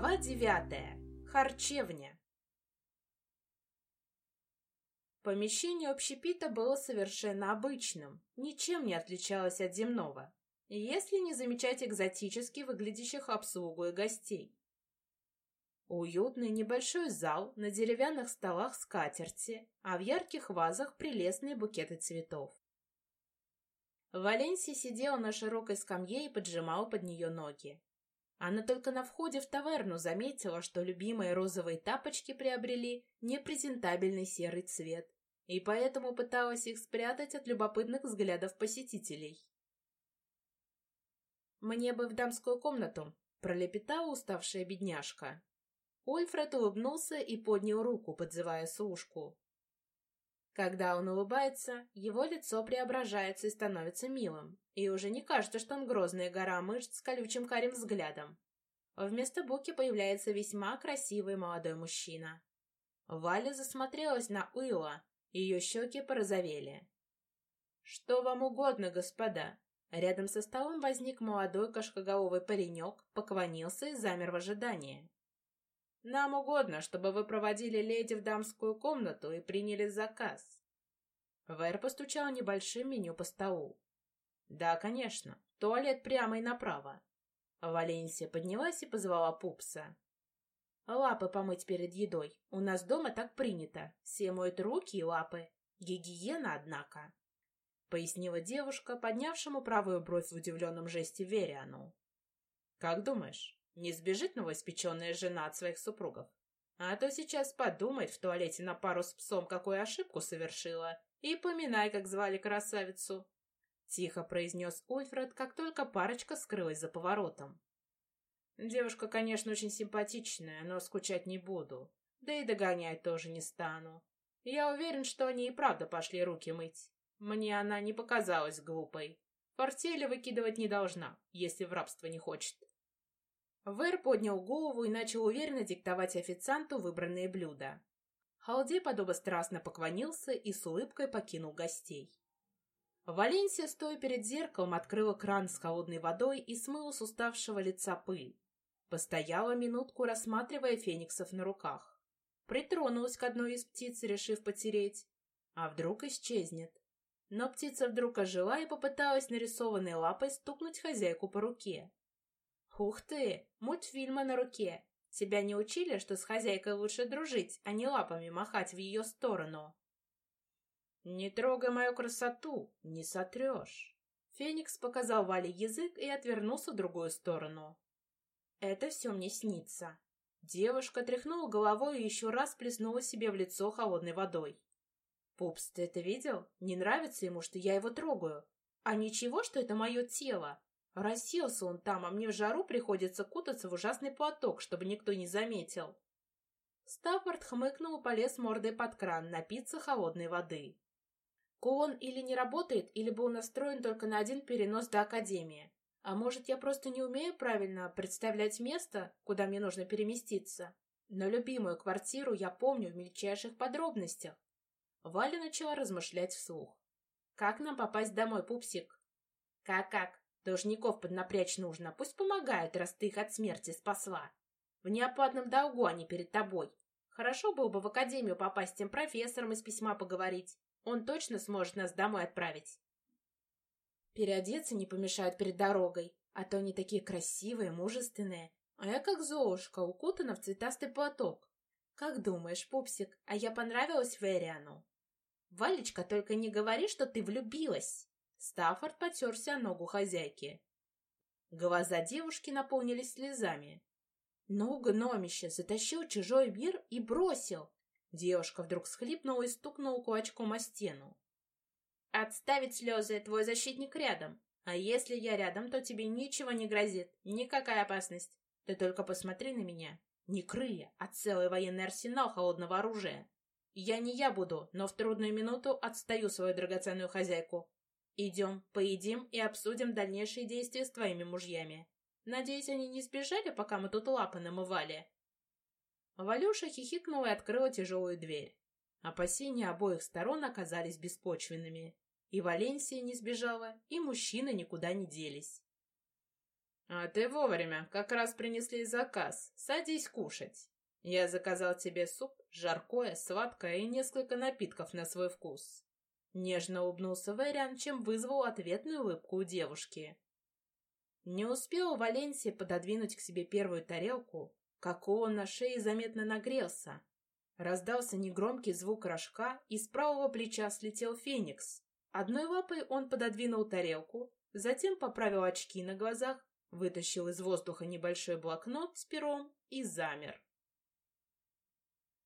Глава девятая. Харчевня. Помещение общепита было совершенно обычным, ничем не отличалось от земного, если не замечать экзотически выглядящих обслугу и гостей. Уютный небольшой зал, на деревянных столах скатерти, а в ярких вазах прелестные букеты цветов. Валенсия сидела на широкой скамье и поджимала под нее ноги. Она только на входе в таверну заметила, что любимые розовые тапочки приобрели непрезентабельный серый цвет, и поэтому пыталась их спрятать от любопытных взглядов посетителей. «Мне бы в дамскую комнату», — пролепетала уставшая бедняжка. Ольфред улыбнулся и поднял руку, подзывая служку. Когда он улыбается, его лицо преображается и становится милым, и уже не кажется, что он грозная гора мышц с колючим карим взглядом. Вместо Буки появляется весьма красивый молодой мужчина. Валя засмотрелась на Уилла, ее щеки порозовели. «Что вам угодно, господа?» Рядом со столом возник молодой кашкоголовый паренек, поклонился и замер в ожидании. Нам угодно, чтобы вы проводили леди в дамскую комнату и приняли заказ. Вэр постучал небольшим меню по столу. Да, конечно, туалет прямо и направо. Валенсия поднялась и позвала пупса. Лапы помыть перед едой. У нас дома так принято. Все моют руки и лапы. Гигиена, однако. Пояснила девушка, поднявшему правую бровь в удивленном жесте Вериану. Как думаешь, не сбежит новоиспеченная жена от своих супругов. А то сейчас подумает в туалете на пару с псом, какую ошибку совершила, и поминай, как звали красавицу. Тихо произнес Ульфред, как только парочка скрылась за поворотом. Девушка, конечно, очень симпатичная, но скучать не буду. Да и догонять тоже не стану. Я уверен, что они и правда пошли руки мыть. Мне она не показалась глупой. Портели выкидывать не должна, если в рабство не хочет. Вэр поднял голову и начал уверенно диктовать официанту выбранные блюда. Халдей подобострастно поклонился и с улыбкой покинул гостей. Валенсия, стоя перед зеркалом, открыла кран с холодной водой и смыла с уставшего лица пыль. Постояла минутку, рассматривая фениксов на руках. Притронулась к одной из птиц, решив потереть. А вдруг исчезнет. Но птица вдруг ожила и попыталась нарисованной лапой стукнуть хозяйку по руке. Ух ты, мультфильмы на руке. Тебя не учили, что с хозяйкой лучше дружить, а не лапами махать в ее сторону? Не трогай мою красоту, не сотрешь. Феникс показал Вале язык и отвернулся в другую сторону. Это все мне снится. Девушка тряхнула головой и еще раз плеснула себе в лицо холодной водой. «Пупс, ты это видел? Не нравится ему, что я его трогаю. А ничего, что это мое тело. Расселся он там, а мне в жару приходится кутаться в ужасный платок, чтобы никто не заметил. Стаффорд хмыкнул и полез мордой под кран напиться холодной воды. Кулон или не работает, или был настроен только на один перенос до Академии. А может, я просто не умею правильно представлять место, куда мне нужно переместиться. Но любимую квартиру я помню в мельчайших подробностях. Валя начала размышлять вслух. «Как нам попасть домой, пупсик?» «Как-как? Должников поднапрячь нужно. Пусть помогают, раз ты их от смерти спасла. В неоплатном долгу они перед тобой. Хорошо было бы в академию попасть тем профессором из письма поговорить. Он точно сможет нас домой отправить. Переодеться не помешает перед дорогой, а то они такие красивые, мужественные. А я как Золушка, укутана в цветастый платок. Как думаешь, пупсик, а я понравилась Вериану? Валечка, только не говори, что ты влюбилась. Стаффорд потерся ногу хозяйки. Глаза девушки наполнились слезами. Ну, гномище, затащил чужой мир и бросил. Девушка вдруг схлипнула и стукнула кулачком о стену. «Отставить слезы, твой защитник рядом. А если я рядом, то тебе ничего не грозит, никакая опасность. Ты только посмотри на меня. Не крылья, а целый военный арсенал холодного оружия. Я не я буду, но в трудную минуту отстаю свою драгоценную хозяйку. Идем, поедим и обсудим дальнейшие действия с твоими мужьями. Надеюсь, они не сбежали, пока мы тут лапы намывали?» Валюша хихикнула и открыла тяжелую дверь. Опасения обоих сторон оказались беспочвенными. И Валенсия не сбежала, и мужчины никуда не делись. «А ты вовремя, как раз принесли заказ. Садись кушать. Я заказал тебе суп, жаркое, сладкое и несколько напитков на свой вкус». Нежно улыбнулся Вэриан, чем вызвал ответную улыбку у девушки. Не успел Валенсия пододвинуть к себе первую тарелку, как он на шее заметно нагрелся. Раздался негромкий звук рожка, и с правого плеча слетел феникс. Одной лапой он пододвинул тарелку, затем поправил очки на глазах, вытащил из воздуха небольшой блокнот с пером и замер.